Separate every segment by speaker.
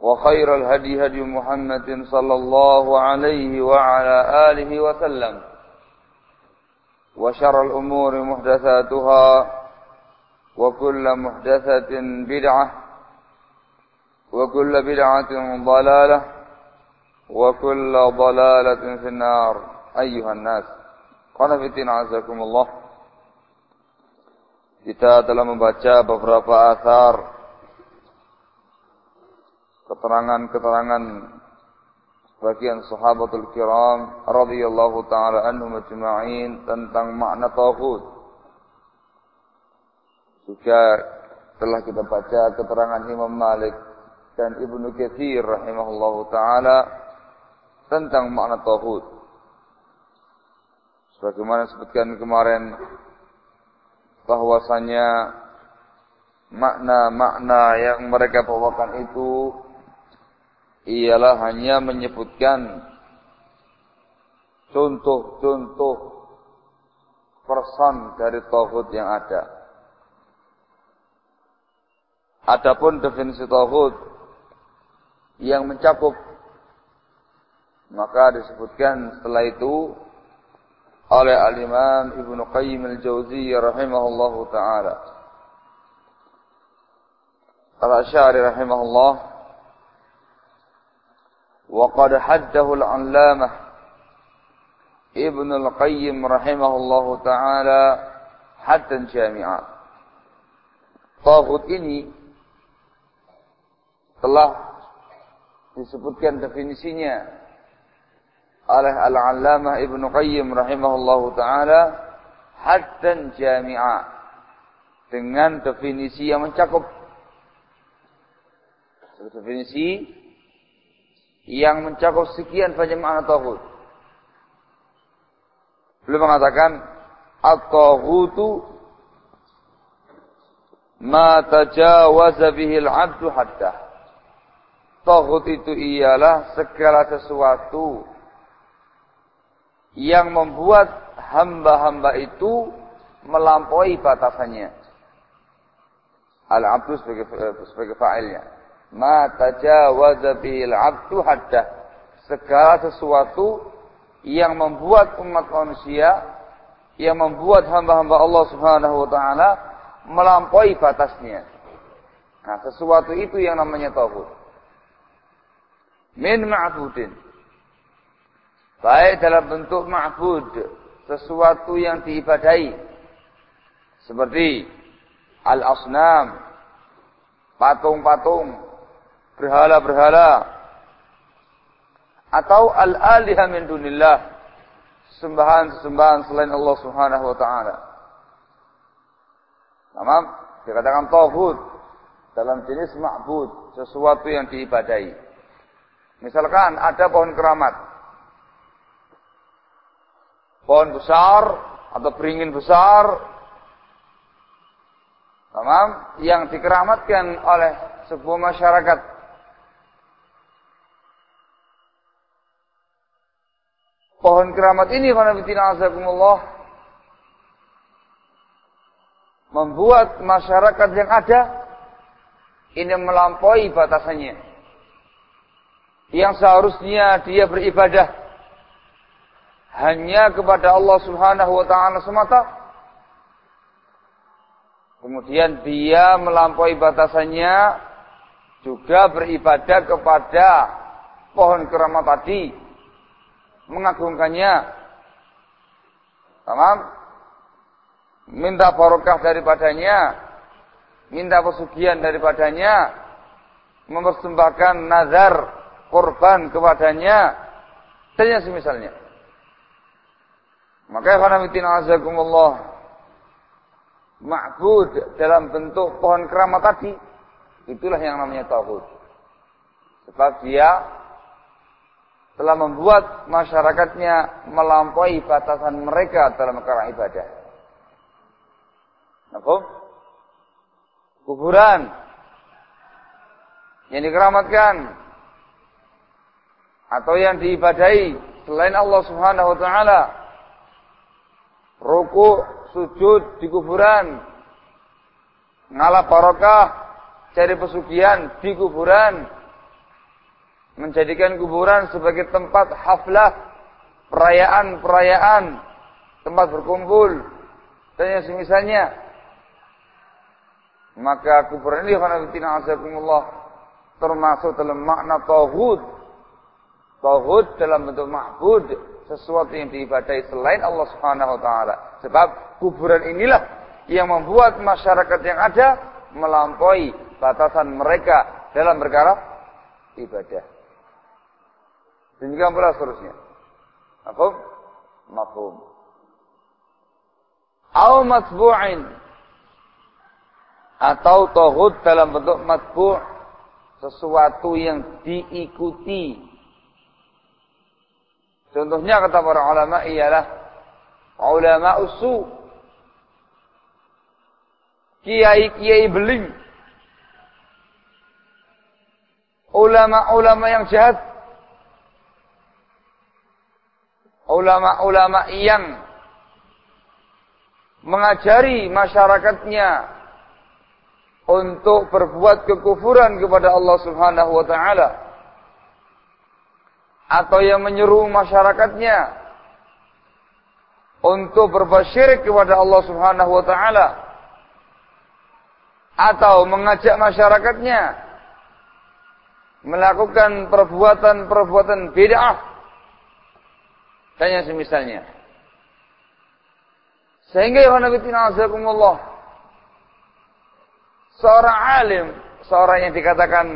Speaker 1: وخير الهدي هدي محمد صلى الله عليه وعلى آله وسلم. وشر الأمور محدثاتها وكل محدثة بدعة وكل بدعة ضلالة وكل ضلالة في النار. أيها الناس قنفتين عزكم الله. kita telah membaca beberapa asar keterangan-keterangan sebagian sahabatul kiram radhiyallahu taala anhum ajma'in tentang makna tauhid. Juga telah kita baca keterangan Imam Malik dan Ibnu Katsir rahimahullahu taala tentang makna tauhid. Sebagaimana disebutkan kemarin bahwasanya makna-makna yang mereka bawakan itu ialah hanya menyebutkan contoh-contoh person dari tauhid yang ada. Adapun definisi tauhid yang mencakup maka disebutkan setelah itu oleh al-Imam Ibnu Qayyim al-Jauziyah rahimahullahu taala. Al-Asy'ari rahimahullah وقد حده العلامة ابن القيم رحمه الله تعالى حتى جامعا Tauhid ini telah disebutkan definisinya oleh Al-Allamah Ibn Qayyim rahimahullahu taala haddan jami'a dengan definisi yang mencakup definisi yang mencakup sekian banyak makna tauhid. Beliau mengatakan at-taghutu ma tajawaza bihi al-'abdu haddah. Tauhid itu ialah segala sesuatu yang membuat hamba-hamba itu melampaui batasannya. Al-'abdu sebagai sebagai fa'ilnya ma tajawaza bil 'abdu haddah segala sesuatu yang membuat umat manusia yang membuat hamba-hamba Allah Subhanahu wa taala melampaui batasnya. Nah, sesuatu itu yang namanya tauhid. Min ma'budin. Baik dalam bentuk ma'bud, sesuatu yang diibadai. Seperti al-asnam, patung-patung, berhala-berhala atau al-aliha min dunillah sembahan-sembahan selain Allah Subhanahu wa taala Tamam? Dikatakan tauhid dalam jenis ma'bud, sesuatu yang diibadahi. Misalkan ada pohon keramat. Pohon besar atau beringin besar. Tamam? Yang dikeramatkan oleh sebuah masyarakat pohon keramat ini membuat masyarakat yang ada ini melampaui batasannya. Yang seharusnya dia beribadah hanya kepada Allah Subhanahu wa taala semata. Kemudian dia melampaui batasannya juga beribadah kepada pohon keramat tadi mengagungkannya. Tamam? Minta barokah daripadanya, minta pesugihan daripadanya, mempersembahkan nazar korban kepadanya, dan semisalnya. Maka karena mitin azakumullah ma'bud dalam bentuk pohon keramat tadi, itulah yang namanya tauhid. Sebab dia telah membuat masyarakatnya melampaui batasan mereka dalam perkara ibadah. Nampak? Kuburan yang dikeramatkan atau yang diibadahi selain Allah Subhanahu wa taala. Ruku, sujud di kuburan. Ngalap barokah, cari pesugihan di kuburan menjadikan kuburan sebagai tempat haflah, perayaan-perayaan, tempat berkumpul, dan yang semisalnya. Maka kuburan ini khanafitina azakumullah termasuk dalam makna tauhid. Tauhid dalam bentuk ma'bud, sesuatu yang diibadai selain Allah Subhanahu wa taala. Sebab kuburan inilah yang membuat masyarakat yang ada melampaui batasan mereka dalam perkara ibadah. Demikian pula seterusnya. Mafhum? Mafhum. Au matbu'in. Atau tohud dalam bentuk matbu' sesuatu yang diikuti. Contohnya kata para ulama ialah ulama usu. Kiai-kiai beling. Ulama-ulama yang jahat ulama-ulama yang mengajari masyarakatnya untuk berbuat kekufuran kepada Allah Subhanahu wa taala atau yang menyeru masyarakatnya untuk berbuat syirik kepada Allah Subhanahu wa taala atau mengajak masyarakatnya melakukan perbuatan-perbuatan bid'ah dan yang semisalnya. Sehingga ya Azakumullah seorang alim, seorang yang dikatakan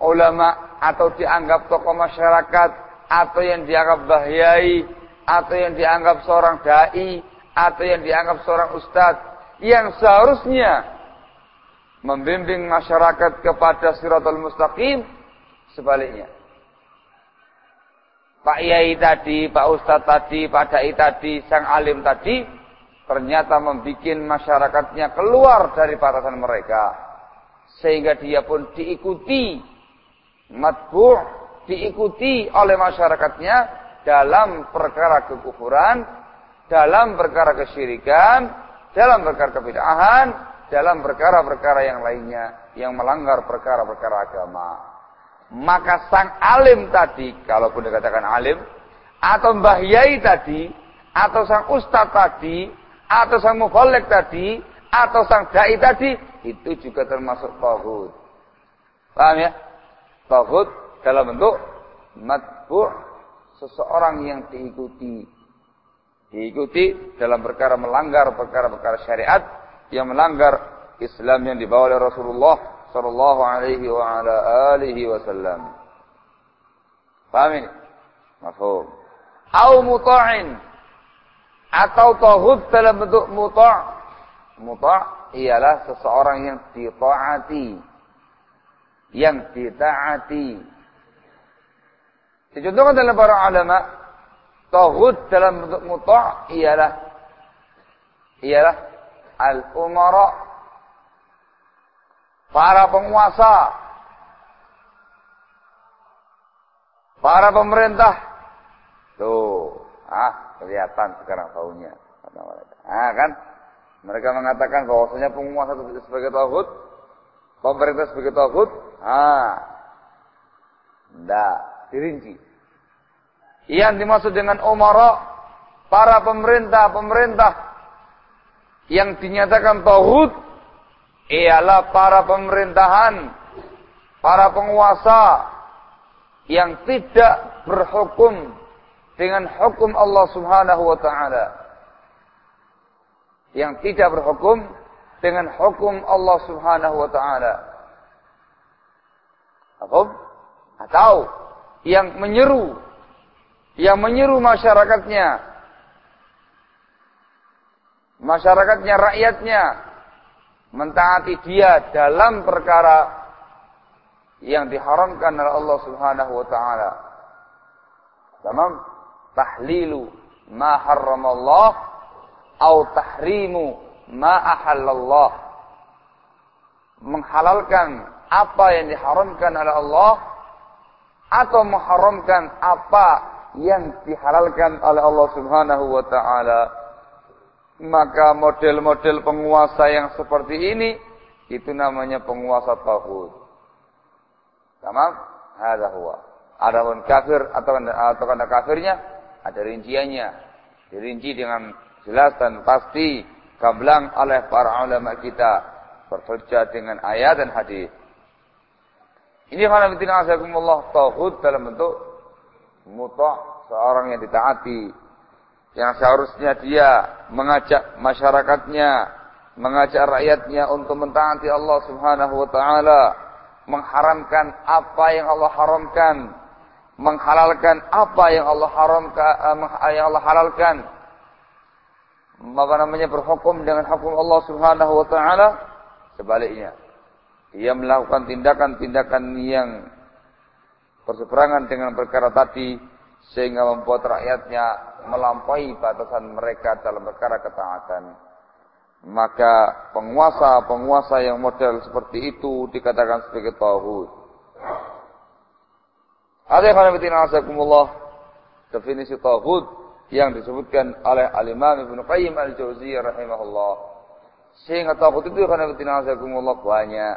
Speaker 1: ulama atau dianggap tokoh masyarakat atau yang dianggap bahyai atau yang dianggap seorang dai atau yang dianggap seorang ustadz yang seharusnya membimbing masyarakat kepada siratul mustaqim sebaliknya Pak Yai tadi, Pak Ustadz tadi, Pak Dai tadi, Sang Alim tadi, ternyata membuat masyarakatnya keluar dari batasan mereka. Sehingga dia pun diikuti, matbu' diikuti oleh masyarakatnya dalam perkara kekufuran, dalam perkara kesyirikan, dalam perkara kebidahan, dalam perkara-perkara yang lainnya yang melanggar perkara-perkara agama maka sang alim tadi, kalaupun dikatakan alim, atau mbah yai tadi, atau sang ustaz tadi, atau sang mufalek tadi, atau sang dai tadi, itu juga termasuk tauhid. Paham ya? Tauhid dalam bentuk matbu' seseorang yang diikuti. Diikuti dalam perkara melanggar perkara-perkara syariat yang melanggar Islam yang dibawa oleh Rasulullah sallallahu alaihi wa ala alihi wasallam. Paham ini? Mafhum. Au muta'in atau dalam bentuk muta' Muta' ialah seseorang yang ditaati. Yang ditaati. Dicontohkan dalam para ulama, tauhid dalam bentuk muta' ialah ialah al-umara para penguasa para pemerintah tuh ah kelihatan sekarang tahunya ah kan mereka mengatakan bahwasanya penguasa itu sebagai tauhid, pemerintah sebagai tauhid. Ah. Tidak dirinci. Yang dimaksud dengan umara para pemerintah-pemerintah yang dinyatakan tauhid ialah para pemerintahan, para penguasa yang tidak berhukum dengan hukum Allah Subhanahu wa taala yang tidak berhukum dengan hukum Allah Subhanahu wa taala. Atau yang menyeru yang menyeru masyarakatnya masyarakatnya rakyatnya mentaati dia dalam perkara yang diharamkan oleh Allah Subhanahu wa taala. Tamam? Tahlilu ma harramallah au tahrimu ma ahallallah menghalalkan apa yang diharamkan oleh Allah atau mengharamkan apa yang dihalalkan oleh Allah Subhanahu wa taala maka model-model penguasa yang seperti ini itu namanya penguasa tauhid. Tamam? Hadza huwa. Adapun kafir atau atau kanda kafirnya ada rinciannya. Dirinci dengan jelas dan pasti gamblang oleh para ulama kita berhujjah dengan ayat dan hadis. Ini karena betina asakumullah tauhid dalam bentuk muta seorang yang ditaati yang seharusnya dia mengajak masyarakatnya, mengajak rakyatnya untuk mentaati Allah Subhanahu wa taala, mengharamkan apa yang Allah haramkan, menghalalkan apa yang Allah haramkan, eh, yang Allah halalkan. Apa namanya berhukum dengan hukum Allah Subhanahu wa taala sebaliknya. Ia melakukan tindakan-tindakan yang berseberangan dengan perkara tadi sehingga membuat rakyatnya melampaui batasan mereka dalam perkara ketaatan maka penguasa-penguasa yang model seperti itu dikatakan sebagai tauhid. Definisi tauhid yang disebutkan oleh Al-Imam Ibnu Qayyim Al-Jauziyah rahimahullah. Sehingga takut itu banyak.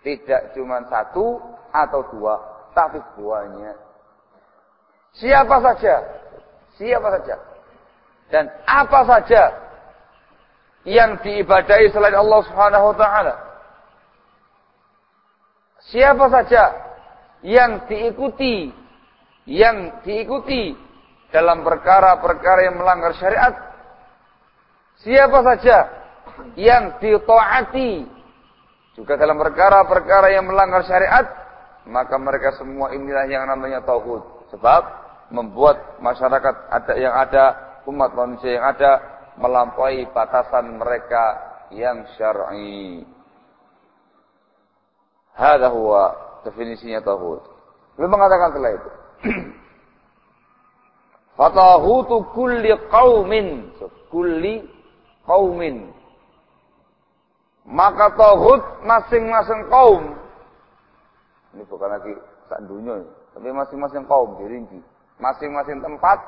Speaker 1: Tidak cuma satu atau dua, tapi banyak. Siapa saja, siapa saja, dan apa saja yang diibadahi selain Allah Subhanahu wa taala. Siapa saja yang diikuti yang diikuti dalam perkara-perkara yang melanggar syariat. Siapa saja yang ditaati juga dalam perkara-perkara yang melanggar syariat, maka mereka semua inilah yang namanya tauhid. Sebab membuat masyarakat ada yang ada, umat manusia yang ada melampaui batasan mereka yang syar'i. Hada huwa definisinya tauhid. Belum mengatakan setelah itu. Fatahutu kulli qaumin. Kulli qaumin. Maka tauhid masing-masing kaum. Ini bukan lagi sak dunia, tapi masing-masing kaum dirinci. Masing-masing tempat,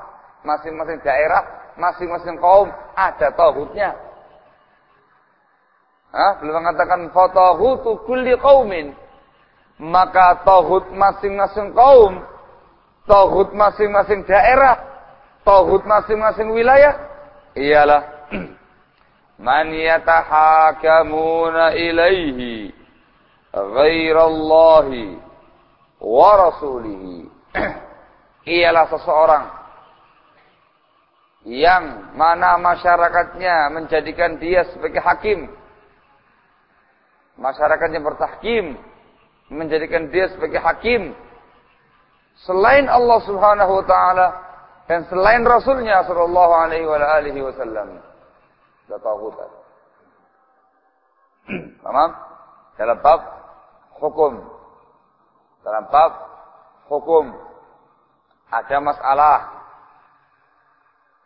Speaker 1: masing-masing daerah, masing-masing kaum ada tauhidnya. Hah? Belum mengatakan fatahutu kulli qaumin. Maka tauhid masing-masing kaum, tauhid masing-masing daerah, tauhid masing-masing wilayah ialah man yatahakamuna ilaihi ghairallahi wa rasulihi ialah seseorang yang mana masyarakatnya menjadikan dia sebagai hakim masyarakatnya bertahkim menjadikan dia sebagai hakim selain Allah Subhanahu wa taala dan selain Rasulnya Shallallahu Alaihi Wasallam, tauhid. Paham? Dalam bab hukum. Dalam bab hukum ada masalah.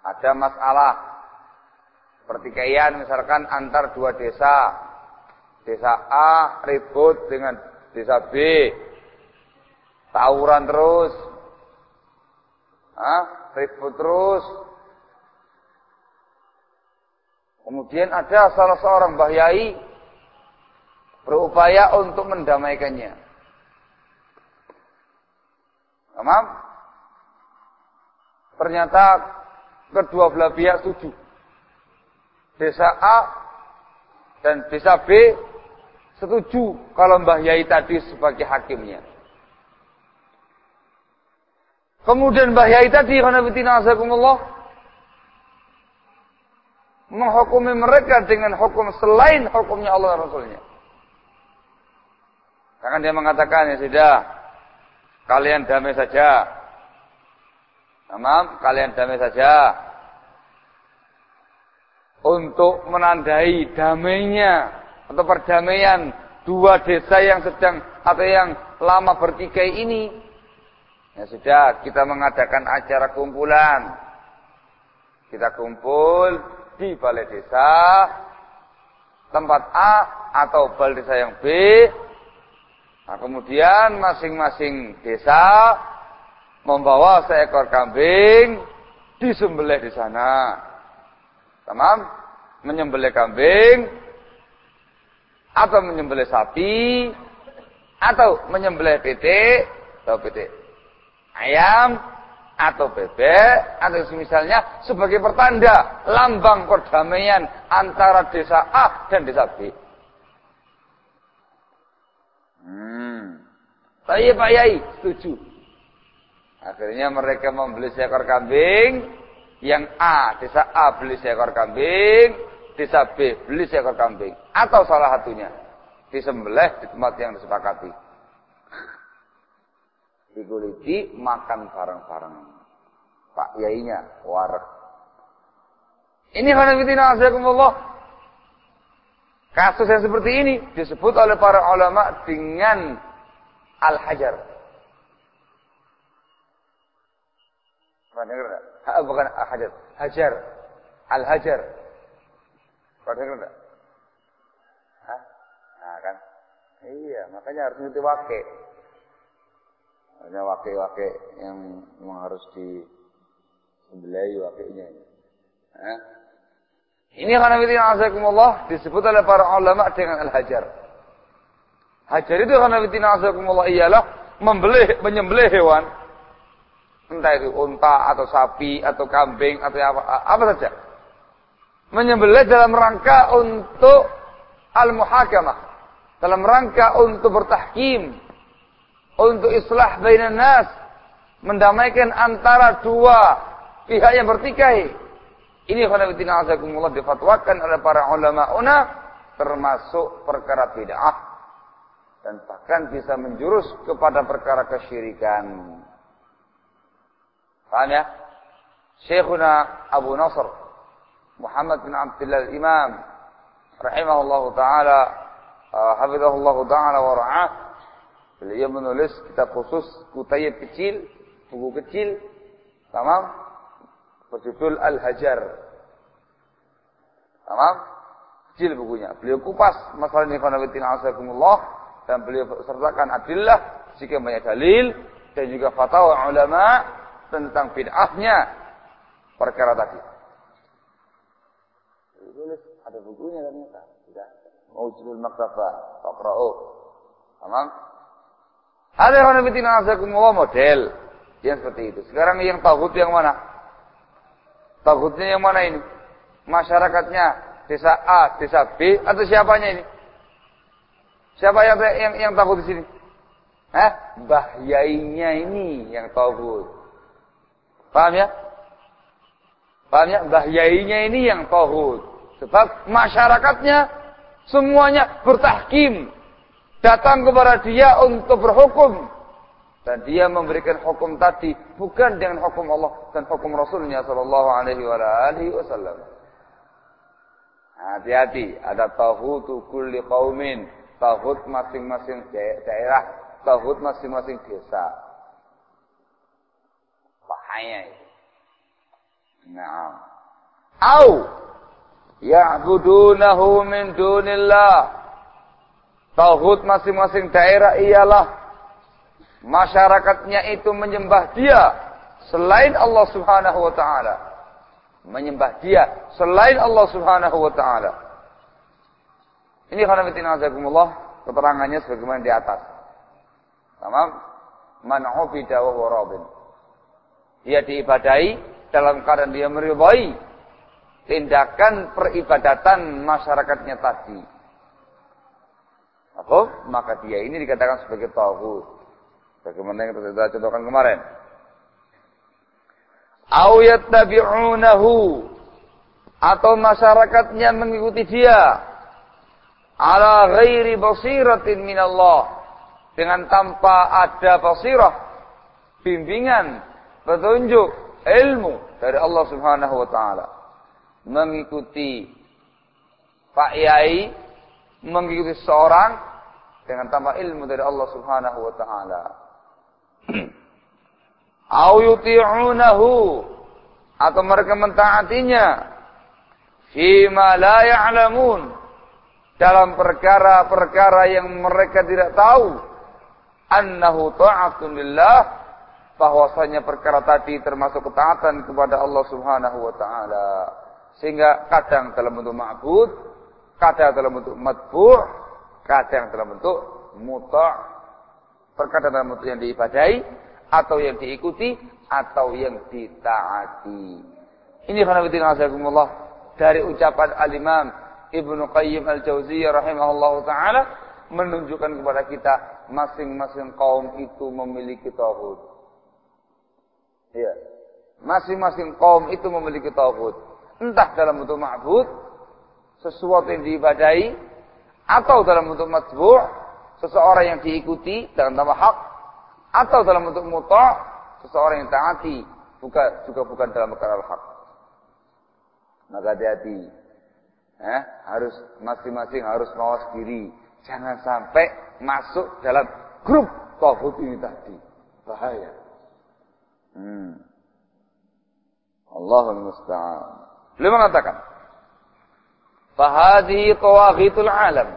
Speaker 1: Ada masalah. Pertikaian misalkan antar dua desa. Desa A ribut dengan desa B. Tawuran terus. Hah? Ribut terus. Kemudian ada salah seorang bahyai berupaya untuk mendamaikannya. Paham? Ternyata kedua belah pihak setuju. Desa A dan desa B setuju kalau Mbah Yai tadi sebagai hakimnya. Kemudian Mbah Yai tadi, menghukumi mereka dengan hukum selain hukumnya Allah Rasulnya. Karena dia mengatakan ya sudah, kalian damai saja. Tamam, kalian damai saja. Untuk menandai damainya atau perdamaian dua desa yang sedang atau yang lama bertikai ini. Ya sudah, kita mengadakan acara kumpulan. Kita kumpul di balai desa tempat A atau balai desa yang B. Nah, kemudian masing-masing desa membawa seekor kambing disembelih di sana. Tamam? Menyembelih kambing atau menyembelih sapi atau menyembelih PT atau PT ayam atau bebek atau misalnya sebagai pertanda lambang perdamaian antara desa A dan desa B. Hmm. Saya Pak Yai setuju. Akhirnya mereka membeli seekor kambing. Yang A, desa A beli seekor kambing. Desa B beli seekor kambing. Atau salah satunya. Disembelih di tempat yang disepakati diguliti makan bareng-bareng. Pak Yainya warak. Ini khanafitina azakumullah. Kasus yang seperti ini disebut oleh para ulama dengan al-hajar. Bukan al-hajar, hajar. Al-hajar. Pernah dengar enggak? Hah? Nah kan? Iya, makanya harus ngerti wakil. Ada wakil-wakil yang memang harus di sembelai wakilnya. Eh? Ini itu azakumullah disebut oleh para ulama dengan al-hajar. Hajar itu itu azakumullah ialah membeli menyembelih hewan. Entah itu unta atau sapi atau kambing atau apa, apa saja. Menyembelih dalam rangka untuk al-muhakamah. Dalam rangka untuk bertahkim untuk islah bainan nas, mendamaikan antara dua pihak yang bertikai. Ini khanafitina azakumullah difatwakan oleh para ulama una termasuk perkara bid'ah dan bahkan bisa menjurus kepada perkara kesyirikan. Paham ya? Syekhuna Abu Nasr Muhammad bin Abdullah al-Imam rahimahullah taala uh, hafizahullah taala wa ra'ah Beliau menulis kitab khusus kutayib kecil, buku kecil, tamam, berjudul Al-Hajar. Tamam? Kecil bukunya. Beliau kupas masalah ini khanawitin asakumullah dan beliau sertakan adillah jika banyak dalil dan juga fatwa ulama tentang bid'ahnya perkara tadi. Tulis ada bukunya ternyata. Sudah. Maujibul Maktafa. Faqra'u. Tamam? Ada fitina azakumullah model yang seperti itu. Sekarang yang tauhid yang mana? Tauhidnya yang mana ini? Masyarakatnya desa A, desa B atau siapanya ini? Siapa yang yang, yang takut di sini? Hah? Bahyainya ini yang tauhid. Paham ya? Paham ya? Bahyainya ini yang tauhid. Sebab masyarakatnya semuanya bertahkim, datang kepada dia untuk berhukum dan dia memberikan hukum tadi bukan dengan hukum Allah dan hukum Rasulnya Shallallahu Alaihi Wasallam. Hati-hati, ada tauhudu kulli qaumin, tauhud masing-masing daerah, tauhud masing-masing desa. Bahaya itu. Nah. Au ya'budunahu min dunillah. Tauhid masing-masing daerah ialah masyarakatnya itu menyembah dia selain Allah Subhanahu wa taala. Menyembah dia selain Allah Subhanahu wa taala. Ini khanafitina azakumullah keterangannya sebagaimana di atas. Tamam? Man ubida wa huwa Dia diibadai dalam keadaan dia meridhai tindakan peribadatan masyarakatnya tadi. Apa? Maka dia ini dikatakan sebagai tauhid. Bagaimana yang kita contohkan kemarin. Au yattabi'unahu. Atau masyarakatnya mengikuti dia. Ala ghairi basiratin minallah. Dengan tanpa ada basirah. Bimbingan. Petunjuk. Ilmu. Dari Allah Subhanahu wa taala. Mengikuti Pak Yai. Mengikuti seorang. Dengan tanpa ilmu dari Allah Subhanahu wa taala au yuti'unahu. Atau mereka mentaatinya. Fima la ya'lamun. Dalam perkara-perkara yang mereka tidak tahu. Annahu ta'atun lillah. Bahwasanya perkara tadi termasuk ketaatan kepada Allah Subhanahu wa taala. Sehingga kadang dalam bentuk ma'bud kadang dalam bentuk matbu' kadang dalam bentuk muta' perkara dalam bentuk yang diibadai atau yang diikuti atau yang ditaati. Ini khanafiddin azakumullah dari ucapan al-Imam Ibnu Qayyim al-Jauziyah rahimahullah taala menunjukkan kepada kita masing-masing kaum itu memiliki tauhid. Iya. Masing-masing kaum itu memiliki tauhid. Entah dalam bentuk ma'bud, sesuatu yang diibadai, atau dalam bentuk matbu' seseorang yang diikuti dengan nama hak, atau dalam bentuk muta seseorang yang taati bukan juga bukan dalam perkara hak. Maka hati-hati. Eh, harus masing-masing harus mawas diri. Jangan sampai masuk dalam grup tauhid ini tadi. Bahaya. Hmm. Allahul musta'an beliau mengatakan fahadhi tawaghitul alam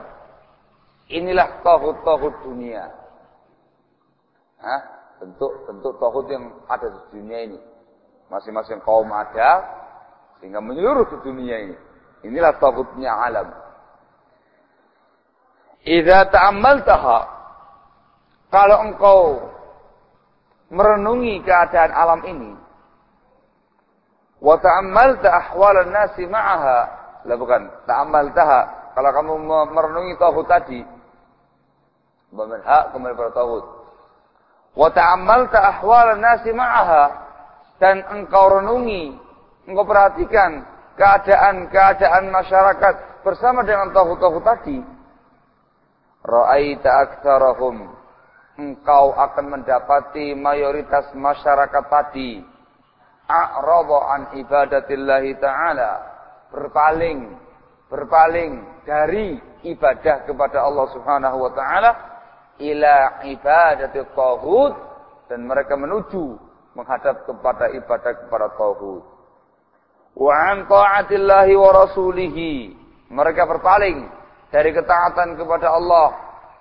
Speaker 1: inilah tauhid-tauhid dunia Hah? bentuk-bentuk tauhid yang ada di dunia ini. Masing-masing kaum ada sehingga menyeluruh di dunia ini. Inilah tauhidnya alam. Idza ta'ammaltaha kalau engkau merenungi keadaan alam ini wa ta'ammalta ahwalan nasi ma'aha lah bukan ta'ammaltaha kalau kamu merenungi tauhid tadi hak kembali pada tauhid. Wa ta'ammalta ahwal nasi ma'aha. Dan engkau renungi, engkau perhatikan keadaan-keadaan masyarakat bersama dengan tauhid-tauhid tadi. Ra'aita aktsarahum engkau akan mendapati mayoritas masyarakat tadi. A'rada an ta'ala. Berpaling berpaling dari ibadah kepada Allah Subhanahu wa taala ila ibadati tauhid dan mereka menuju menghadap kepada ibadah kepada tauhid. Wa an taatillahi wa rasulihi. Mereka berpaling dari ketaatan kepada Allah,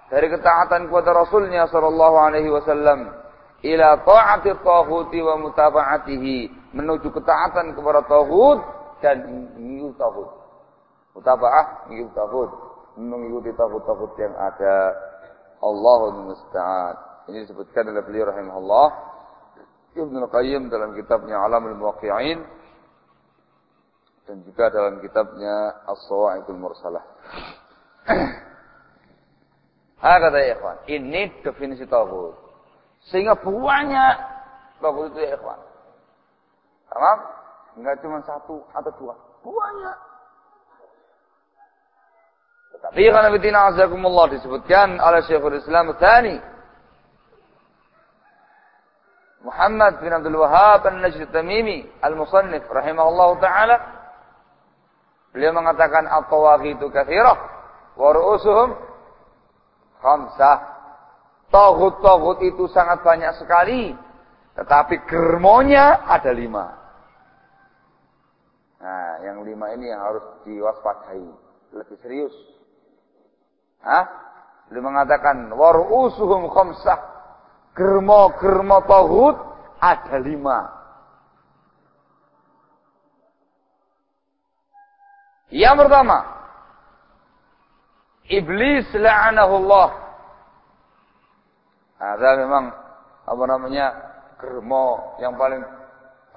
Speaker 1: dari ketaatan kepada Rasulnya sallallahu alaihi wasallam ila taati tauhid wa mutaba'atihi, menuju ketaatan kepada tauhid dan mengikuti tauhid. Mutaba'ah mengikuti tauhid, mengikuti tauhid-tauhid yang ada Allahul musta'an. Ini disebutkan oleh beliau rahimahullah Ibnu Qayyim dalam kitabnya Alamul Muwaqqi'in dan juga dalam kitabnya As-Sawa'iqul Mursalah. Ada ya ikhwan, ini definisi tauhid. Sehingga banyak tauhid itu ya ikhwan. Paham? Enggak cuma satu atau dua, banyak. Tapi karena fitina azakumullah disebutkan oleh Syekhul Islam Tsani Muhammad bin Abdul Wahab An-Najd Tamimi Al-Musannif rahimahullah taala Beliau mengatakan at-tawaghitu katsirah wa ru'usuhum khamsah. Tauhid-tauhid itu sangat banyak sekali. Tetapi germonya ada lima. Nah, yang lima ini yang harus diwaspadai. Lebih serius. Hah? Beliau mengatakan, warusuhum khamsah. Germo-germo tauhid ada lima. Yang pertama, iblis la'anahullah. Ada memang apa namanya germo yang paling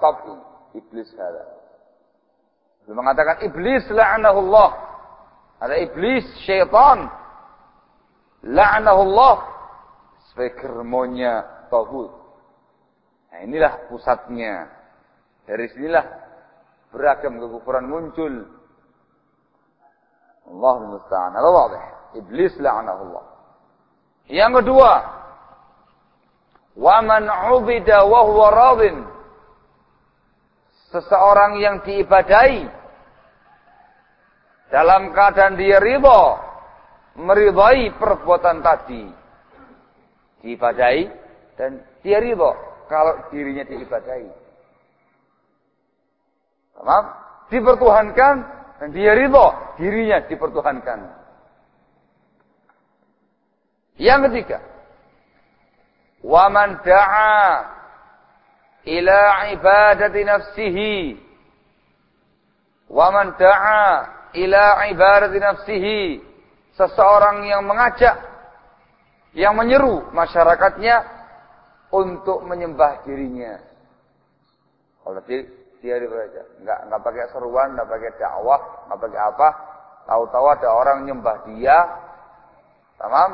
Speaker 1: top iblis ada. Dia mengatakan iblis la'anahullah. Ada iblis syaitan la'anahullah sebagai germonya tauhid. Nah, inilah pusatnya. Dari sinilah beragam kekufuran muncul. Allah musta'an. Ada wadih. Iblis la'anahullah. Yang kedua, wa man 'ubida wa huwa radin. Seseorang yang diibadai dalam keadaan dia ridha meridai perbuatan tadi. Diibadai dan dia ridho kalau dirinya diibadai. Paham? Dipertuhankan dan dia ridho dirinya dipertuhankan. Yang ketiga, waman da'a ila ibadati nafsihi waman da'a ila ibadati nafsihi seseorang yang mengajak, yang menyeru masyarakatnya untuk menyembah dirinya. Kalau dia, dia saja, nggak nggak pakai seruan, nggak pakai dakwah, nggak pakai apa, tahu-tahu ada orang nyembah dia, tamam,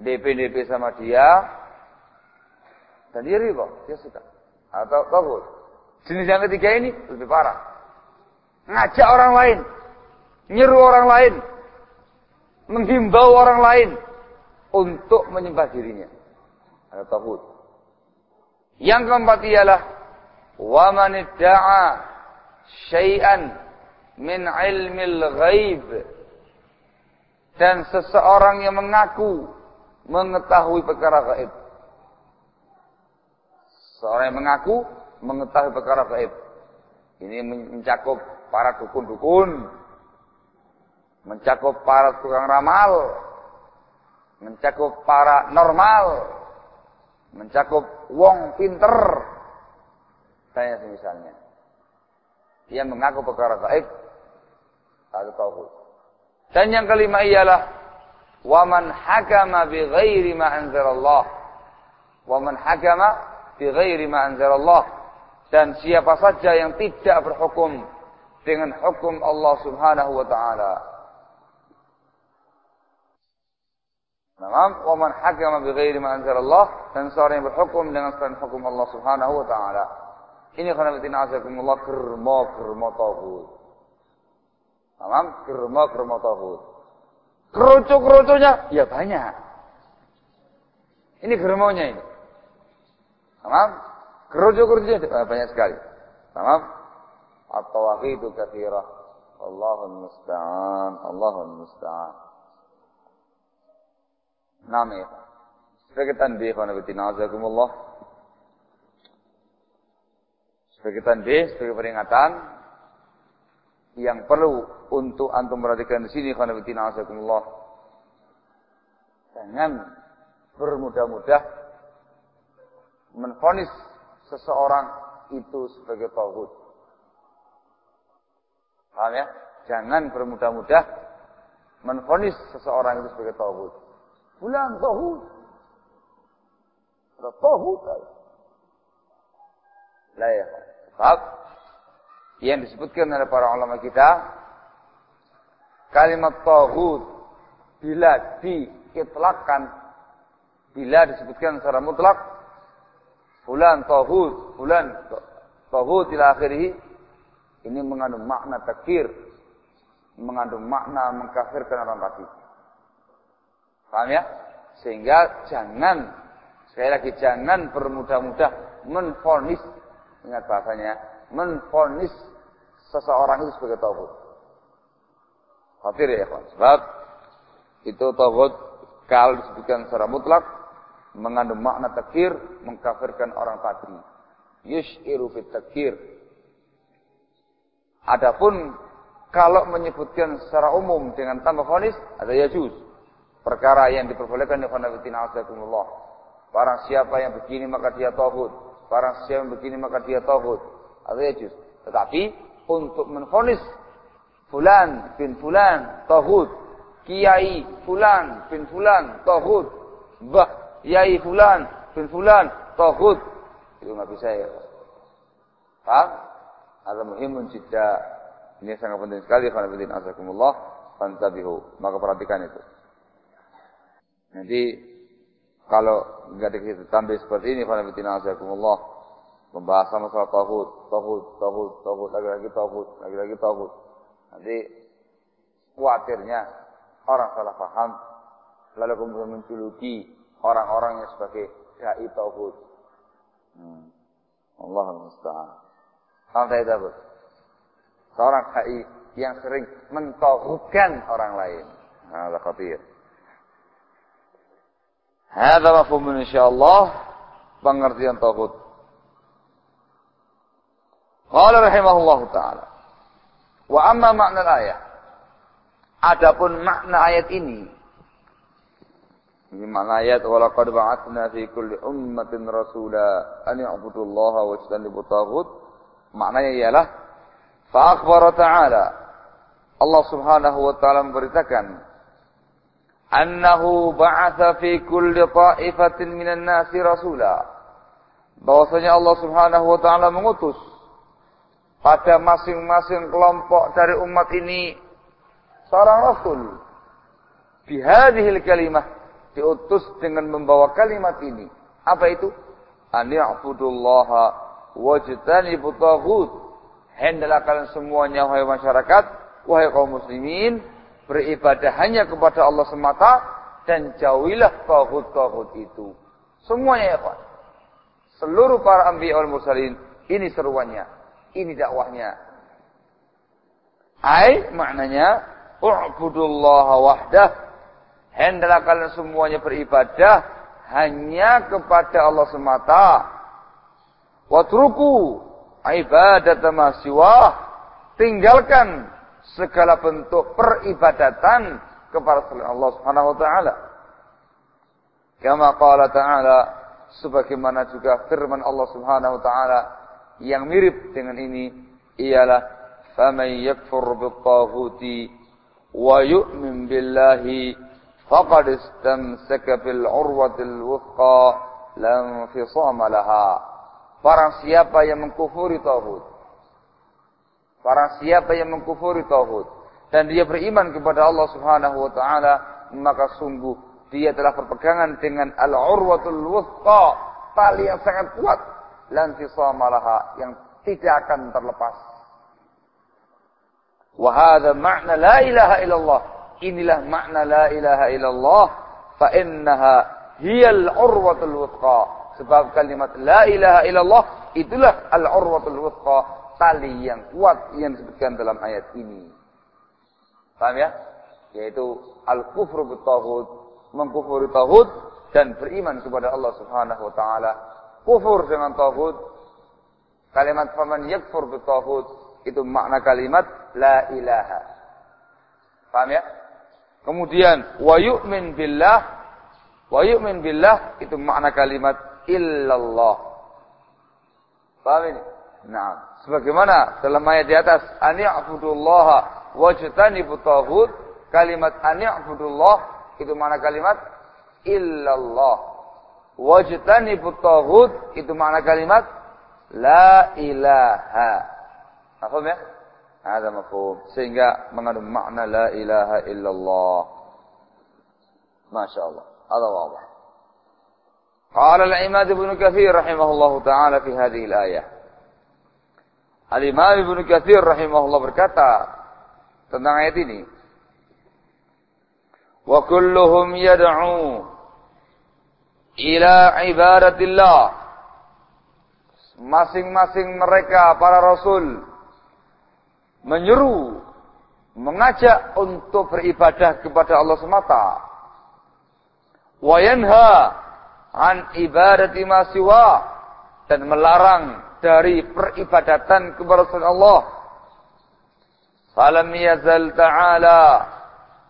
Speaker 1: DP-DP sama dia, dan dia riba, dia suka. Atau tahu, jenis yang ketiga ini lebih parah. Ngajak orang lain, nyeru orang lain, menghimbau orang lain untuk menyembah dirinya. Ada tauhid. Yang keempat ialah wa man idda'a syai'an min ilmil ghaib dan seseorang yang mengaku mengetahui perkara gaib. Seorang yang mengaku mengetahui perkara gaib. Ini mencakup para dukun-dukun, mencakup para tukang ramal, mencakup para normal, mencakup wong pinter, saya misalnya. Yang mengaku perkara gaib atau tauhid. Dan yang kelima ialah waman hakama bi ghairi ma anzalallah. Waman hakama bi ghairi ma anzalallah. Dan siapa saja yang tidak berhukum dengan hukum Allah Subhanahu wa taala. Naam, wa man hakama bi ghairi ma anzalallah dan seorang yang berhukum dengan selain hukum Allah Subhanahu wa taala. Ini khanafatina azakumullah kermo kermo tauhid. Naam, kermo kermo tauhid. Kerucu-kerucunya ya banyak. Ini germonya ini. Naam, kerucu-kerucunya banyak sekali. Naam, at-tawahidu katsirah. Allahul musta'an, Allahul musta'an. Nama ya. Sebagai tanbih wa nabi nazakumullah. Sebagai tanbih, sebagai peringatan yang perlu untuk antum perhatikan di sini wa nabi nazakumullah. Jangan bermudah-mudah menfonis seseorang itu sebagai tauhid. Paham ya? Jangan bermudah-mudah menfonis seseorang itu sebagai tauhid. Fulan tohut. Ada tohut. Lah ya. Sebab yang disebutkan oleh para ulama kita kalimat tohut bila diitlakkan bila disebutkan secara mutlak fulan tohut fulan tohut ila akhirih ini mengandung makna takfir mengandung makna mengkafirkan orang kafir Paham ya? Sehingga jangan sekali lagi jangan bermudah-mudah menfonis ingat bahasanya menfonis seseorang itu sebagai tauhid. Khawatir ya, kawan. Sebab itu tauhid kalau disebutkan secara mutlak mengandung makna takfir, mengkafirkan orang tadi. Yushiru fit takfir. Adapun kalau menyebutkan secara umum dengan tanpa fonis ada yajuz. Perkara yang diperbolehkan di khanafitina azakumullah. Barang siapa yang begini maka dia tauhid. Barang siapa yang begini maka dia tauhid. Ada yajuz. Tetapi untuk menfonis fulan bin fulan tauhid, kiai fulan bin fulan tauhid, bah yai fulan bin fulan tauhid. Itu nggak bisa ya. Paham? Ada muhimun jidda. Ini sangat penting sekali karena bin azakumullah fantabihu. Maka perhatikan itu. Nanti kalau nggak dikasih tambah seperti ini bin azakumullah membahas masalah tauhid, tauhid, tauhid, tauhid, lagi-lagi tauhid, lagi-lagi tauhid. Nanti khawatirnya orang salah paham lalu kemudian menjuluki orang-orangnya sebagai dai tauhid. Hmm. Allah musta'an. Saya dapat? Seorang dai yang sering mentauhidkan orang lain. Nah, khatir. Hada mafhum insyaallah pengertian tauhid. Qala rahimahullah taala. Wa amma makna ayat. Adapun makna ayat ini ini makna ayat walaqad ba'atsna fi kulli ummatin rasula an ya'budullaha wa yajtanibu taghut. Maknanya ialah fa akhbara ta'ala Allah Subhanahu wa taala memberitakan annahu ba'atha fi kulli ta'ifatin minan nasi rasula. Bahwasanya Allah Subhanahu wa taala mengutus pada masing-masing kelompok dari umat ini seorang rasul. Bihadihil kalimah diutus dengan membawa kalimat ini. Apa itu? An ya'budullaha wajtanibu taghut. Hendaklah kalian semuanya wahai masyarakat, wahai kaum muslimin, beribadah hanya kepada Allah semata dan jauhilah taghut-taghut itu. Semuanya ya Pak. Seluruh para anbiya wal mursalin ini seruannya. Ini dakwahnya. Ai maknanya u'budullah wahdah. Hendaklah kalian semuanya beribadah hanya kepada Allah semata. Watruku ibadat siwah. Tinggalkan segala bentuk peribadatan kepada selain Allah Subhanahu wa taala. Kama qala ta'ala sebagaimana juga firman Allah Subhanahu wa taala yang mirip dengan ini ialah faman yakfur bittaghuti wa yu'min billahi faqad istamsaka bil urwatil wuthqa lam fisama laha barang siapa yang mengkufuri tauhid barang siapa yang mengkufuri tauhid dan dia beriman kepada Allah Subhanahu wa taala maka sungguh dia telah berpegangan dengan al-urwatul wuthqa tali yang sangat kuat lanfisama yang tidak akan terlepas. Wahada makna la ilaha illallah. Inilah makna la ilaha illallah. Fa innaha hiyal urwatul wuthqa. Sebab kalimat la ilaha illallah itulah al urwatul wuthqa. Tali yang kuat yang disebutkan dalam ayat ini. Paham ya? Yaitu al-kufru bitahud. Mengkufuri tahud dan beriman kepada Allah subhanahu wa ta'ala kufur dengan tauhid. Kalimat faman yakfur bi tauhid itu makna kalimat la ilaha. Paham ya? Kemudian wa yu'min billah wa yu'min billah itu makna kalimat illallah. Paham ini? Nah, sebagaimana dalam ayat di atas an ya'budullaha wajtanibu taghut kalimat an ya'budullah itu makna kalimat illallah. Wajtani taghut itu makna kalimat la ilaha. Paham ya? Ada mafhum. Sehingga mengandung makna la ilaha illallah. Masya Allah. Ada wadah. قال العماد بن كثير رحمه الله تعالى في هذه الآية Al-Imam Ibn Kathir rahimahullah berkata tentang ayat ini. Wa kulluhum yad'u ila ibadatillah. Masing-masing mereka para rasul menyeru, mengajak untuk beribadah kepada Allah semata. Wa yanha an ibadati ma siwa dan melarang dari peribadatan kepada selain Allah. Falam yazal ta'ala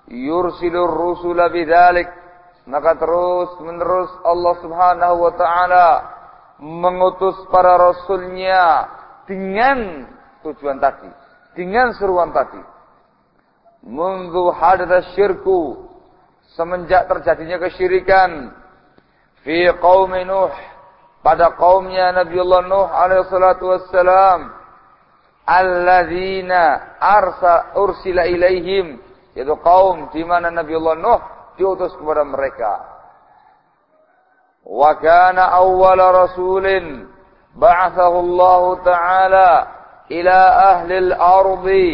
Speaker 1: yursilur rusula bidzalik maka terus menerus Allah Subhanahu wa taala mengutus para rasulnya dengan tujuan tadi, dengan seruan tadi. Mundu hadatha syirku semenjak terjadinya kesyirikan fi qaum Nuh pada kaumnya Nabiullah Nuh alaihi salatu wassalam alladzina arsa ursila ilaihim yaitu kaum di mana Nabiullah Nuh diutus kepada mereka. Wa kana awwala rasulin ba'athahu Allah taala ila ahli al-ardi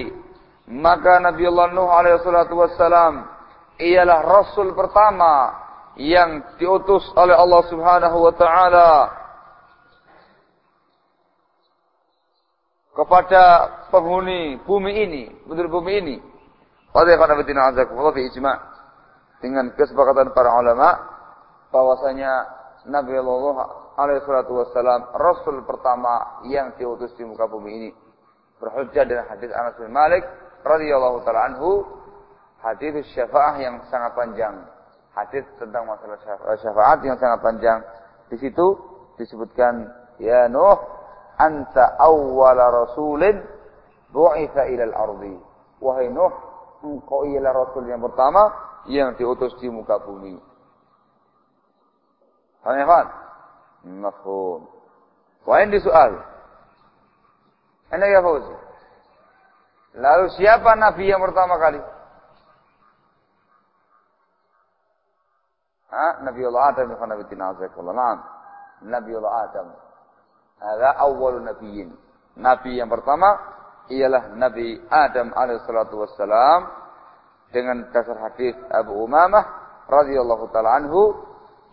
Speaker 1: maka Nabiullah Nuh alaihi wassalam ialah rasul pertama yang diutus oleh Allah Subhanahu wa taala kepada penghuni bumi ini, penduduk bumi ini. Ijma' dengan kesepakatan para ulama bahwasanya Nabi Allah alaihi salatu wassalam rasul pertama yang diutus di muka bumi ini. Berhujjah dengan hadis Anas bin Malik radhiyallahu taala anhu hadis syafaah yang sangat panjang. Hadis tentang masalah syafaat yang sangat panjang. Di situ disebutkan ya Nuh anta awwala rasulin bu'itha ila al-ardi. Wahai Nuh, engkau ialah rasul yang pertama yang diutus di muka bumi. Paham ya, Pak? Mafhum. Wa ini soal. Ini ya Fauzi. Lalu siapa nabi yang pertama kali? Ha? Nabi Allah Adam ya Nabi Tinazakullah. Naam. Nabi Allah Adam. Ada awal nabiyin. Nabi yang pertama ialah Nabi Adam alaihissalatu wassalam dengan dasar hadis Abu Umamah radhiyallahu taala anhu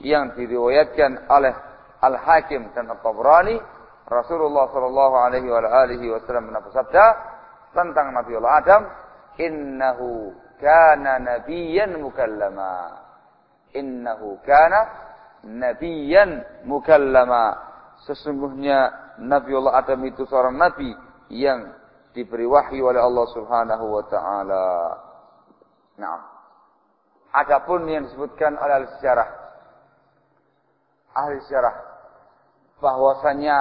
Speaker 1: yang diriwayatkan oleh Al-Hakim dan At-Tabrani. Rasulullah sallallahu alaihi wa alihi wasallam bersabda tentang Nabi Allah Adam innahu kana nabiyyan mukallama. Innahu kana nabiyyan mukallama sesungguhnya Nabi Allah Adam itu seorang nabi yang diberi wahyu oleh Allah Subhanahu wa taala. Nah, adapun yang disebutkan oleh ahli sejarah ahli sejarah bahwasanya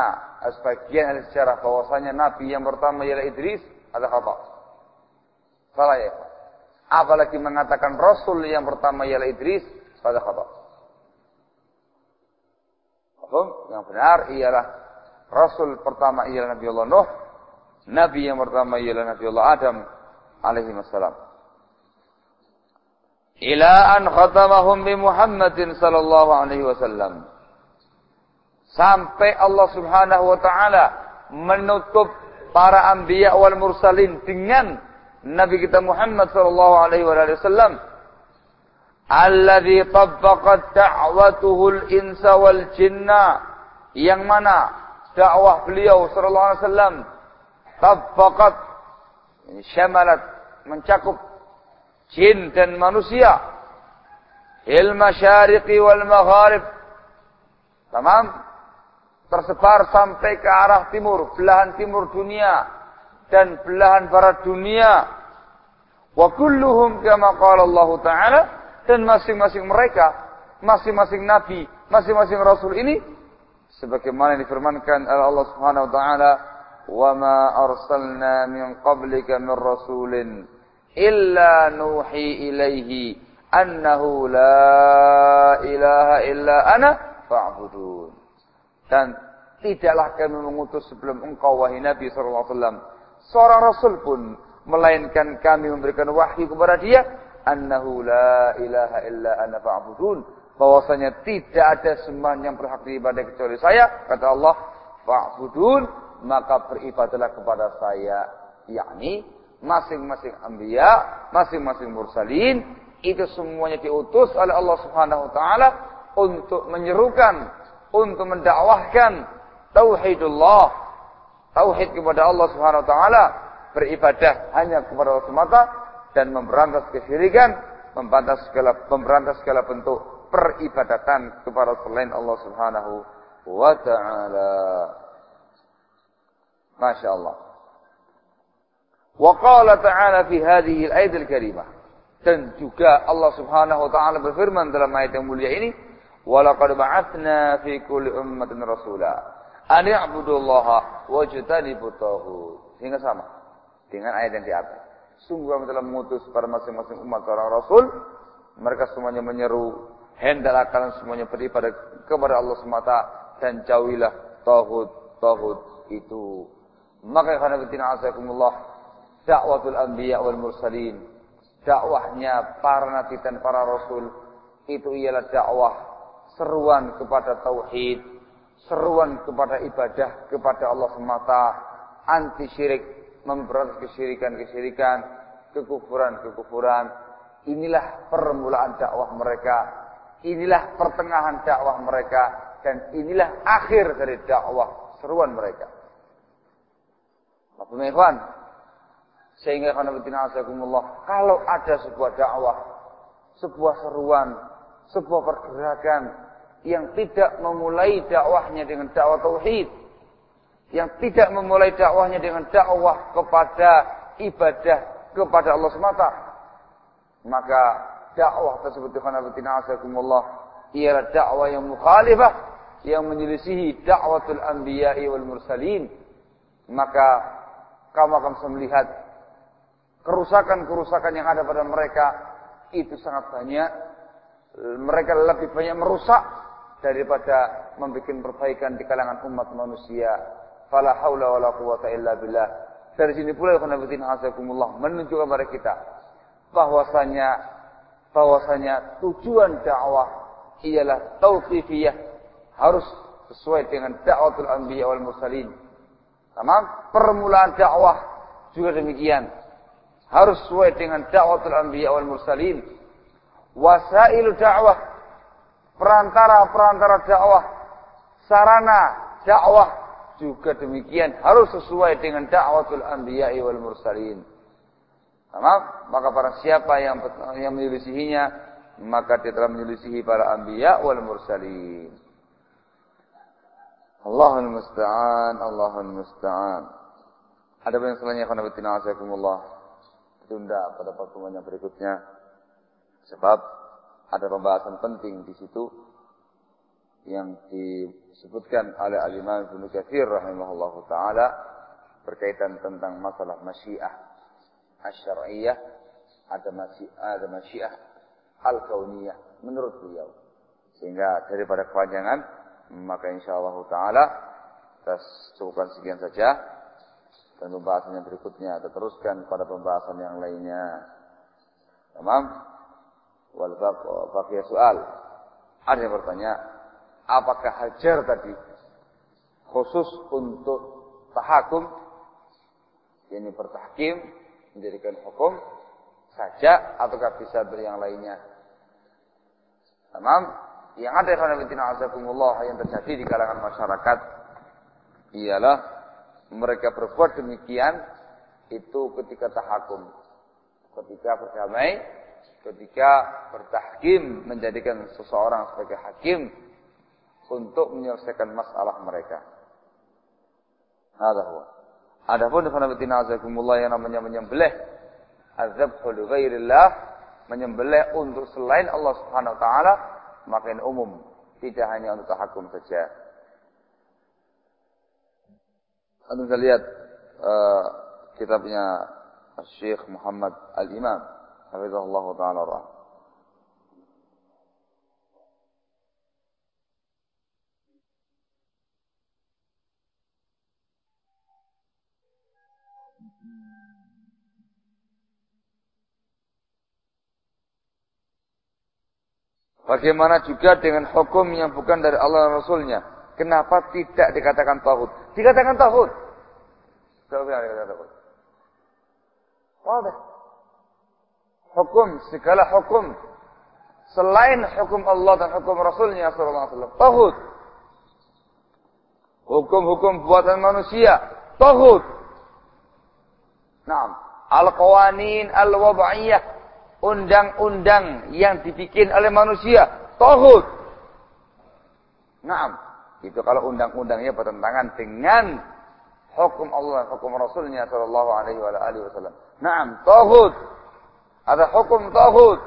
Speaker 1: sebagian ahli sejarah bahwasanya nabi yang pertama ialah Idris ada kata. Salah ya. Apalagi mengatakan rasul yang pertama ialah Idris pada kata. Yang benar ialah Rasul pertama ialah Nabi Allah Nuh. Nabi yang pertama ialah Nabi Allah Adam alaihi wassalam. Ila an khatamahum bi Muhammadin sallallahu alaihi wasallam. Sampai Allah subhanahu wa ta'ala menutup para anbiya wal mursalin dengan Nabi kita Muhammad sallallahu alaihi wasallam alladhi tabbaqat da'watuhul insa wal jinna yang mana dakwah beliau sallallahu alaihi wasallam tabbaqat syamalat mencakup jin dan manusia. Il masyariqi wal magharib. Tamam? Tersebar sampai ke arah timur belahan timur dunia dan belahan barat dunia. Wa kulluhum kama qala Allah taala dan masing-masing mereka, masing-masing nabi, masing-masing rasul ini sebagaimana difirmankan oleh Allah Subhanahu wa taala, "Wa ma arsalna min qablika min rasulin illa nuhi ilaihi annahu la ilaha illa ana fa'budun." Dan tidaklah kami mengutus sebelum engkau wahai Nabi sallallahu alaihi wasallam seorang rasul pun melainkan kami memberikan wahyu kepada dia annahu la ilaha illa ana fa'budun. Bahwasanya tidak ada sembahan yang berhak diibadah kecuali saya kata Allah fa'budun maka beribadahlah kepada saya. Yakni masing-masing anbiya masing-masing mursalin itu semuanya diutus oleh Allah Subhanahu wa taala untuk menyerukan untuk mendakwahkan tauhidullah tauhid kepada Allah Subhanahu wa taala beribadah hanya kepada Allah semata dan memberantas kesyirikan, memberantas segala memberantas segala bentuk peribadatan kepada selain Allah Subhanahu wa taala. Masya Allah. Wa qala ta'ala fi hadhihi al-ayat al-karimah. Dan juga Allah Subhanahu wa taala berfirman dalam ayat yang mulia ini, "Wa laqad ba'atsna fi kulli ummatin rasula an ya'budullaha wajtanibut taghut." Sehingga sama dengan ayat yang di atas. Sungguh kami telah mengutus pada masing-masing umat orang rasul, mereka semuanya menyeru, hendaklah kalian semuanya beribadah kepada Allah semata dan jauhilah tauhid tauhid itu. Maka karena betina azakumullah dakwatul anbiya wal mursalin dakwahnya para nabi dan para rasul itu ialah dakwah seruan kepada tauhid seruan kepada ibadah kepada Allah semata anti syirik memberantas kesyirikan-kesyirikan kekufuran-kekufuran. Inilah permulaan dakwah mereka. Inilah pertengahan dakwah mereka. Dan inilah akhir dari dakwah seruan mereka. Bapak Ikhwan, sehingga kalau ada sebuah dakwah, sebuah seruan, sebuah pergerakan yang tidak memulai dakwahnya dengan dakwah tauhid, yang tidak memulai dakwahnya dengan dakwah kepada ibadah kepada Allah semata, maka dakwah tersebut ialah dakwah yang mukhalifah yang menyelisihi dakwatul anbiya'i wal mursalin maka kamu akan bisa melihat kerusakan-kerusakan yang ada pada mereka itu sangat banyak. Mereka lebih banyak merusak daripada membuat perbaikan di kalangan umat manusia. Fala haula wala quwata illa billah. Dari sini pula khonabidin azakumullah menunjukkan kepada kita bahwasanya bahwasanya tujuan dakwah ialah tauqifiyah harus sesuai dengan dakwatul anbiya wal mursalin Tamam? Permulaan dakwah juga demikian. Harus sesuai dengan dakwatul anbiya wal mursalin. Wasailu dakwah. Perantara-perantara dakwah. Sarana dakwah juga demikian. Harus sesuai dengan dakwatul anbiya wal mursalin. Tamam? Maka para siapa yang yang menyelisihinya, maka dia telah menyelisihi para anbiya wal mursalin. Allahul musta'an, Allahul musta'an. Ada banyak selainnya khana betina asakumullah. Tunda pada pertemuan yang berikutnya. Sebab ada pembahasan penting di situ yang disebutkan oleh Al-Imam Ibnu Katsir rahimahullahu taala berkaitan tentang masalah masyiah asy-syar'iyyah ada masyiah ada masyiah al-kauniyah menurut beliau. Sehingga daripada kepanjangan maka insyaallah taala kita cukupkan sekian saja dan pembahasan yang berikutnya kita teruskan pada pembahasan yang lainnya. Tamam? Wal baqiya soal. Ada yang bertanya, apakah hajar tadi khusus untuk tahakum ini bertahkim menjadikan hukum saja ataukah bisa beri yang lainnya? Tamam? yang ada khanafitina azakumullah yang terjadi di kalangan masyarakat ialah mereka berbuat demikian itu ketika tahakum, ketika berdamai, ketika bertahkim menjadikan seseorang sebagai hakim untuk menyelesaikan masalah mereka. Huwa. Adapun khanafitina azakumullah yang namanya menyembelih li ghairillah menyembelih untuk selain Allah Subhanahu wa taala makin umum, tidak hanya untuk tahakum saja. Anda bisa lihat uh, kitabnya Syekh Muhammad Al-Imam, Hafizahullah Ta'ala Bagaimana juga dengan hukum yang bukan dari Allah dan Rasulnya? Kenapa tidak dikatakan tauhid? Dikatakan tauhid. Siapa dikatakan tauhid? Wadah. Hukum, segala hukum. Selain hukum Allah dan hukum Rasulnya Sallallahu Alaihi Wasallam. Tauhid. Hukum-hukum buatan manusia. Tauhid. Naam. Al-qawanin al-wad'iyah. Undang-undang yang dibikin oleh manusia. Tauhid. Naam. Itu kalau undang-undangnya bertentangan dengan hukum Allah, hukum Rasulnya sallallahu alaihi wasallam. Naam, tauhid. Ada hukum tauhid,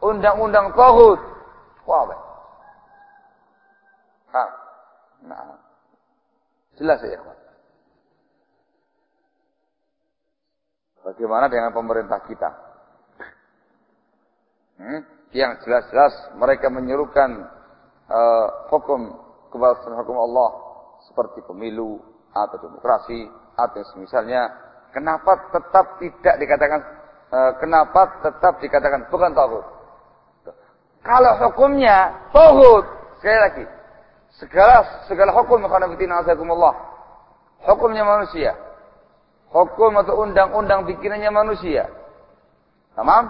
Speaker 1: undang-undang tauhid. Wadah. Ha. Nah. Jelas ya, ikhwan. Bagaimana dengan pemerintah kita? Hmm? Yang jelas-jelas mereka menyuruhkan uh, hukum kepada hukum Allah seperti pemilu atau demokrasi atau misalnya kenapa tetap tidak dikatakan uh, kenapa tetap dikatakan bukan tauhid? Kalau hukumnya tauhid, sekali lagi, segala segala hukum Allah, hukumnya manusia hukum atau undang-undang bikinannya manusia. Tamam?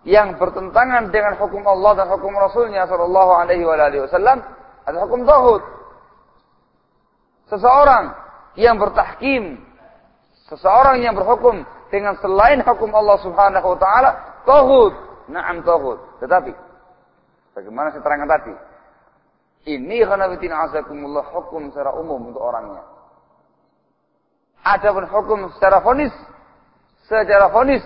Speaker 1: Yang bertentangan dengan hukum Allah dan hukum Rasulnya Sallallahu Alaihi Wasallam adalah hukum tauhid. Seseorang yang bertahkim, seseorang yang berhukum dengan selain hukum Allah Subhanahu Wa Taala, tauhid. Naam tauhid. Tetapi, bagaimana saya terangkan tadi? Ini khanafitin azakumullah hukum secara umum untuk orangnya. Adapun hukum secara fonis, secara fonis,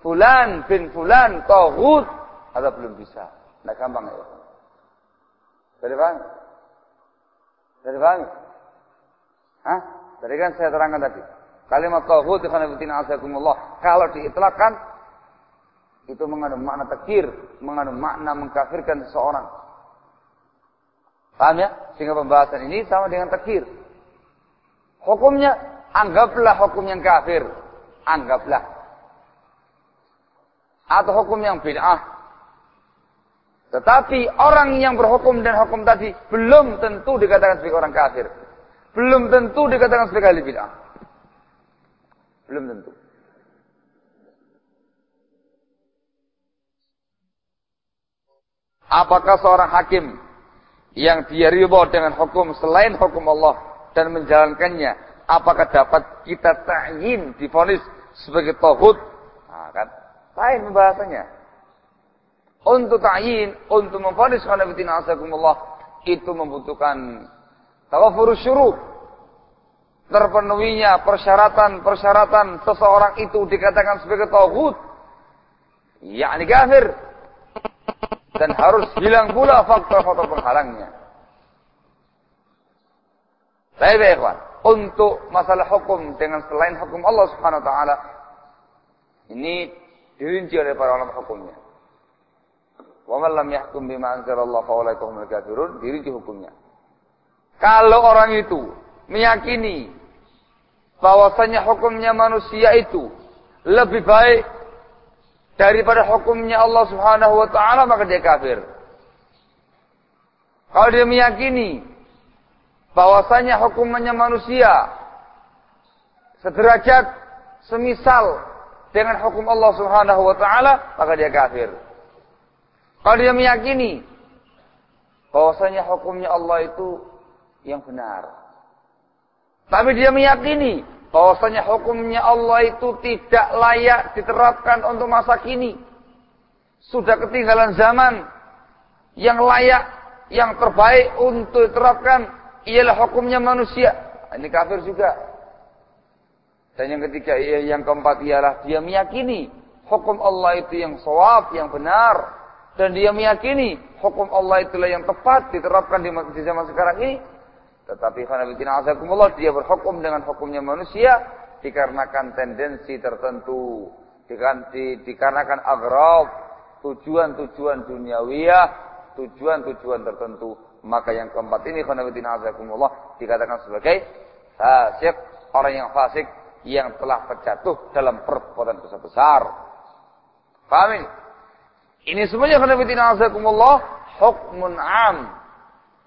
Speaker 1: fulan bin fulan tauhid, ada belum bisa. Tidak gampang ya. Dari bang? Dari bang? Hah? Tadi kan saya terangkan tadi. Kalimat asakumullah. Kalau diitlakkan, itu mengandung makna takfir, mengandung makna mengkafirkan seseorang. Paham ya? Sehingga pembahasan ini sama dengan takfir. Hukumnya Anggaplah hukum yang kafir. Anggaplah. Atau hukum yang bid'ah. Tetapi orang yang berhukum dan hukum tadi belum tentu dikatakan sebagai orang kafir. Belum tentu dikatakan sebagai ahli bid'ah. Belum tentu. Apakah seorang hakim yang dia riba dengan hukum selain hukum Allah dan menjalankannya apakah dapat kita ta'yin difonis sebagai tauhid? Nah, kan lain pembahasannya. Untuk ta'yin, untuk memfonis khanafitina asakumullah itu membutuhkan tawafur syurut. Terpenuhinya persyaratan-persyaratan seseorang itu dikatakan sebagai tauhid. Yakni kafir. Dan harus hilang pula faktor-faktor penghalangnya. Baik, baik, untuk masalah hukum dengan selain hukum Allah Subhanahu wa taala ini dirinci oleh para ulama hukumnya. Wa man lam yahkum bima anzalallahu fa ulaika humul kafirun, dirinci hukumnya. Kalau orang itu meyakini bahwasanya hukumnya manusia itu lebih baik daripada hukumnya Allah Subhanahu wa taala maka dia kafir. Kalau dia meyakini bahwasanya hukumannya manusia sederajat semisal dengan hukum Allah Subhanahu wa taala, maka dia kafir. Kalau dia meyakini bahwasanya hukumnya Allah itu yang benar. Tapi dia meyakini bahwasanya hukumnya Allah itu tidak layak diterapkan untuk masa kini. Sudah ketinggalan zaman yang layak, yang terbaik untuk diterapkan ialah hukumnya manusia. Ini kafir juga. Dan yang ketiga, yang keempat ialah dia meyakini hukum Allah itu yang sawab, yang benar. Dan dia meyakini hukum Allah itulah yang tepat diterapkan di, zaman sekarang ini. Tetapi azakumullah, dia berhukum dengan hukumnya manusia dikarenakan tendensi tertentu. Dikarenakan agraf, tujuan-tujuan duniawiyah, tujuan-tujuan tertentu maka yang keempat ini khonabidina azakumullah dikatakan sebagai fasik, orang yang fasik yang telah terjatuh dalam perbuatan dosa besar. Paham ini? Ini semuanya khonabidina azakumullah hukmun am.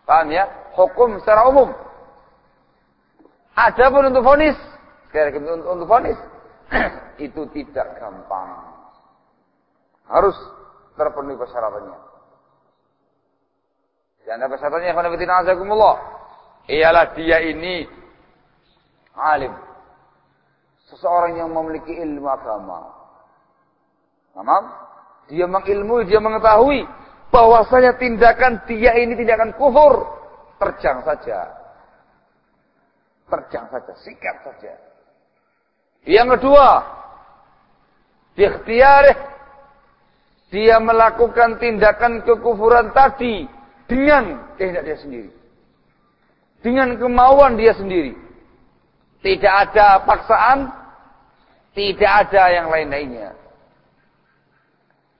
Speaker 1: Paham ya? Hukum secara umum. Ada pun untuk fonis, sekali lagi untuk, untuk fonis itu tidak gampang. Harus terpenuhi persyaratannya. Dan apa syaratnya khonafidina azakumullah? Ialah dia ini alim. Seseorang yang memiliki ilmu agama. Paham? Dia mengilmui, dia mengetahui bahwasanya tindakan dia ini tindakan kufur. Terjang saja. Terjang saja, sikat saja. Yang kedua, ikhtiarih dia melakukan tindakan kekufuran tadi dengan kehendak dia sendiri. Dengan kemauan dia sendiri. Tidak ada paksaan, tidak ada yang lain-lainnya.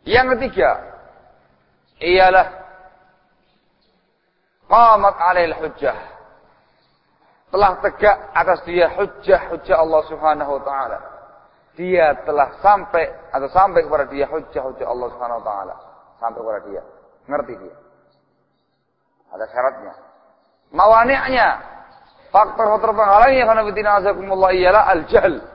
Speaker 1: Yang ketiga, ialah qamat alail hujjah. Telah tegak atas dia hujjah-hujjah Allah Subhanahu wa taala. Dia telah sampai atau sampai kepada dia hujjah-hujjah Allah Subhanahu wa taala. Sampai kepada dia. Ngerti dia. Ada syaratnya. Mawani'nya. Faktor-faktor penghalangnya karena betina azakumullah ialah al-jahl.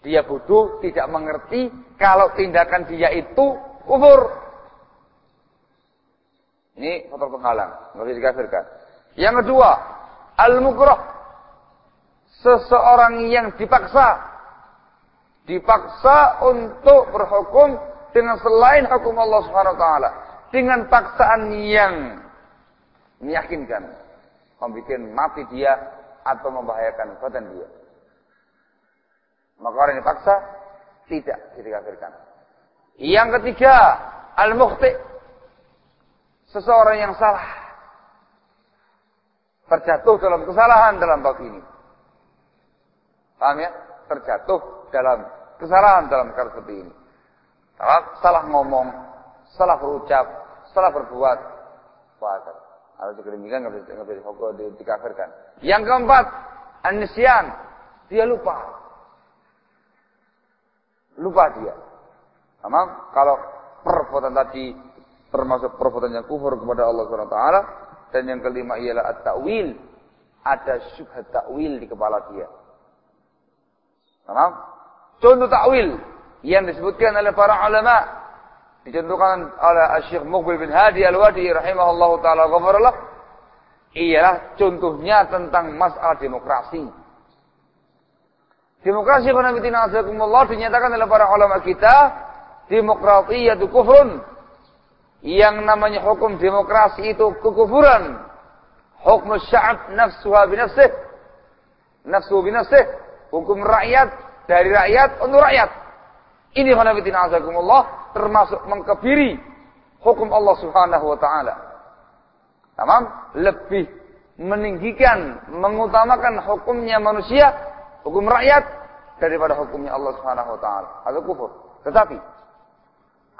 Speaker 1: Dia bodoh, tidak mengerti kalau tindakan dia itu kufur. Ini faktor penghalang, nggak bisa dikafirkan. Yang kedua, al-mukrah. Seseorang yang dipaksa. Dipaksa untuk berhukum dengan selain hukum Allah Subhanahu wa taala. Dengan paksaan yang meyakinkan membuat mati dia atau membahayakan badan dia. Maka orang yang dipaksa tidak dikafirkan. Yang ketiga, al-mukhti. Seseorang yang salah. Terjatuh dalam kesalahan dalam bab ini. Paham ya? Terjatuh dalam kesalahan dalam perkara seperti ini. Salah, salah ngomong, salah berucap, salah berbuat. Wajar. Harus demikian nggak bisa, nggak bisa dikafirkan. Yang keempat, anisian. Dia lupa. Lupa dia. Memang kalau perbuatan tadi termasuk perbuatan yang kufur kepada Allah Subhanahu taala dan yang kelima ialah at-ta'wil. Ada syubhat ta'wil di kepala dia. Paham? Contoh ta'wil yang disebutkan oleh para ulama dicontohkan oleh Syekh Muqbil bin Hadi Al-Wadi rahimahullahu taala ghafarallah ialah contohnya tentang masalah demokrasi. Demokrasi khanabitina azakumullah dinyatakan oleh para ulama kita demokratiyatu kufrun. Yang namanya hukum demokrasi itu kekufuran. Hukum sya'ab nafsuha binafsih. Nafsu binafsih. Hukum rakyat dari rakyat untuk rakyat. Ini khanabitina azakumullah termasuk mengkebiri hukum Allah Subhanahu wa taala. Tamam? Lebih meninggikan, mengutamakan hukumnya manusia hukum rakyat daripada hukumnya Allah Subhanahu wa taala. Atau kufur. Tetapi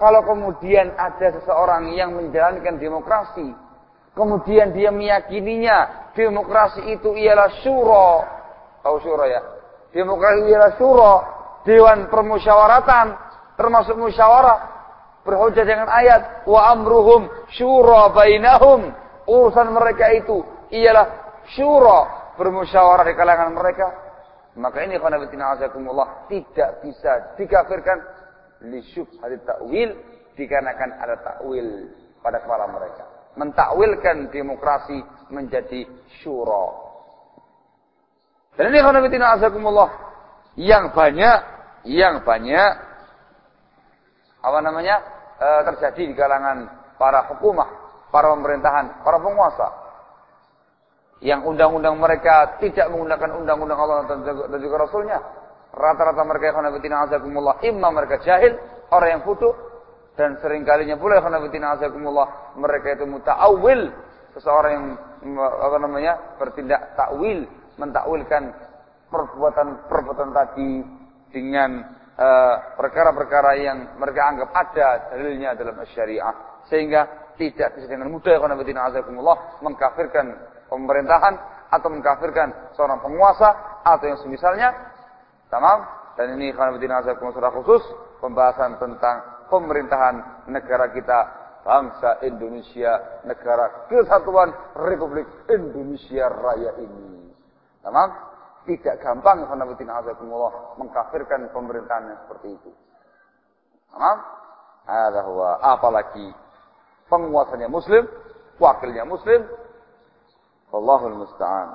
Speaker 1: kalau kemudian ada seseorang yang menjalankan demokrasi, kemudian dia meyakininya demokrasi itu ialah syura. Tahu syura ya? Demokrasi ialah syura, dewan permusyawaratan, termasuk musyawarah berhujjah dengan ayat wa amruhum syura bainahum urusan mereka itu ialah syura bermusyawarah di kalangan mereka maka ini khanabatina azakumullah tidak bisa dikafirkan li syubhat ta'wil dikarenakan ada takwil pada kepala mereka. Mentakwilkan demokrasi menjadi syura. Dan ini khanabatina azakumullah yang banyak yang banyak apa namanya e, terjadi di kalangan para hukumah, para pemerintahan, para penguasa yang undang-undang mereka tidak menggunakan undang-undang Allah dan juga Rasulnya. Rata-rata mereka yang khanabatina azakumullah. Imma mereka jahil, orang yang bodoh. Dan seringkalinya pula khanabatina azakumullah. Mereka itu muta'awil. Seseorang yang apa namanya bertindak takwil. Mentakwilkan perbuatan-perbuatan tadi dengan eh, perkara-perkara uh, yang mereka anggap ada dalilnya dalam syariah. Sehingga tidak bisa dengan mudah khanabatina azakumullah mengkafirkan pemerintahan atau mengkafirkan seorang penguasa atau yang semisalnya. Tamam? Dan ini karena bidina secara khusus pembahasan tentang pemerintahan negara kita bangsa Indonesia, negara kesatuan Republik Indonesia Raya ini. Tamam? Tidak gampang karena bidina azakumullah mengkafirkan pemerintahan yang seperti itu. Tamam? Ada apalagi penguasanya muslim, wakilnya muslim, Allahul musta'an.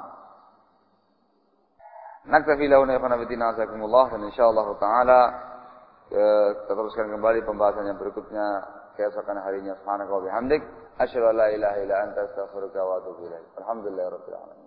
Speaker 1: Naktafi lahuna ikhwan fillah azakumullah dan insyaallah taala kita teruskan kembali pembahasan yang berikutnya keesokan harinya subhanaka wa bihamdik asyhadu an la ilaha illa anta astaghfiruka wa atubu ilaik. Alamin.